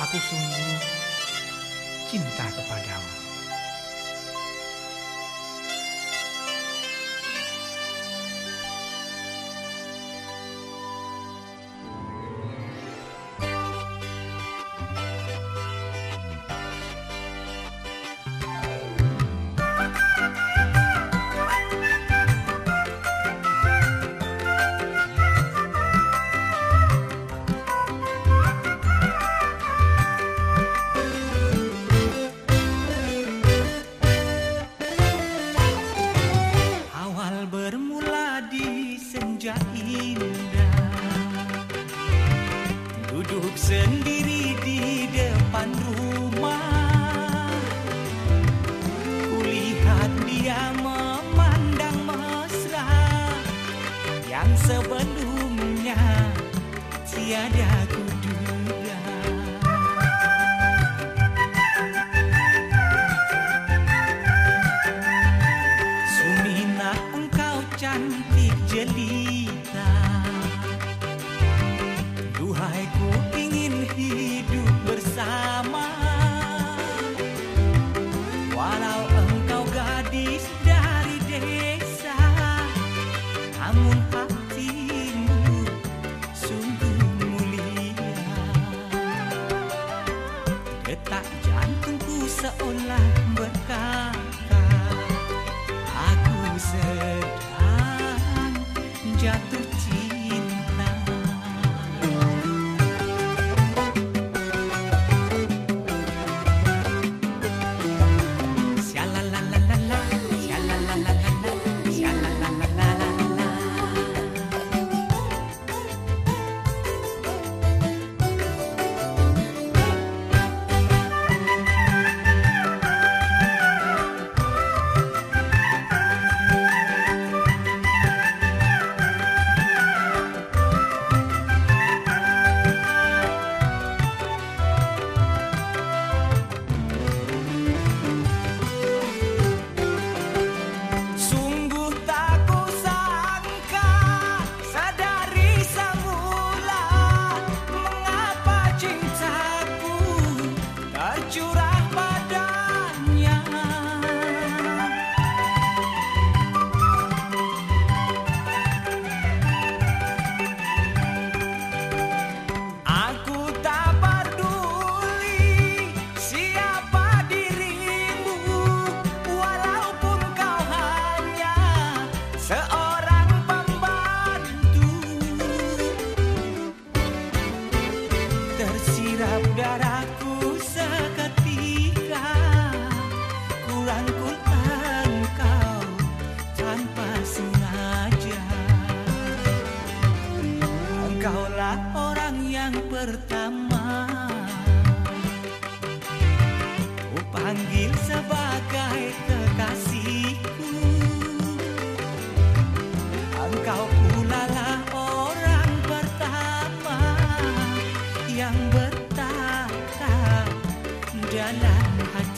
aku sungguh cinta kepadamu. yang sebelumnya tiada kuduga Sumina engkau cantik jeli. seolah ber what you pertama. Oh panggil sebagai kekasihku. Engkau pulalah orang pertama Yang bertata dalam hati.